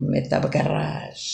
Metab Garage